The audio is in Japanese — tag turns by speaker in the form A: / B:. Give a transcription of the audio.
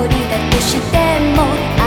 A: 降りだとしても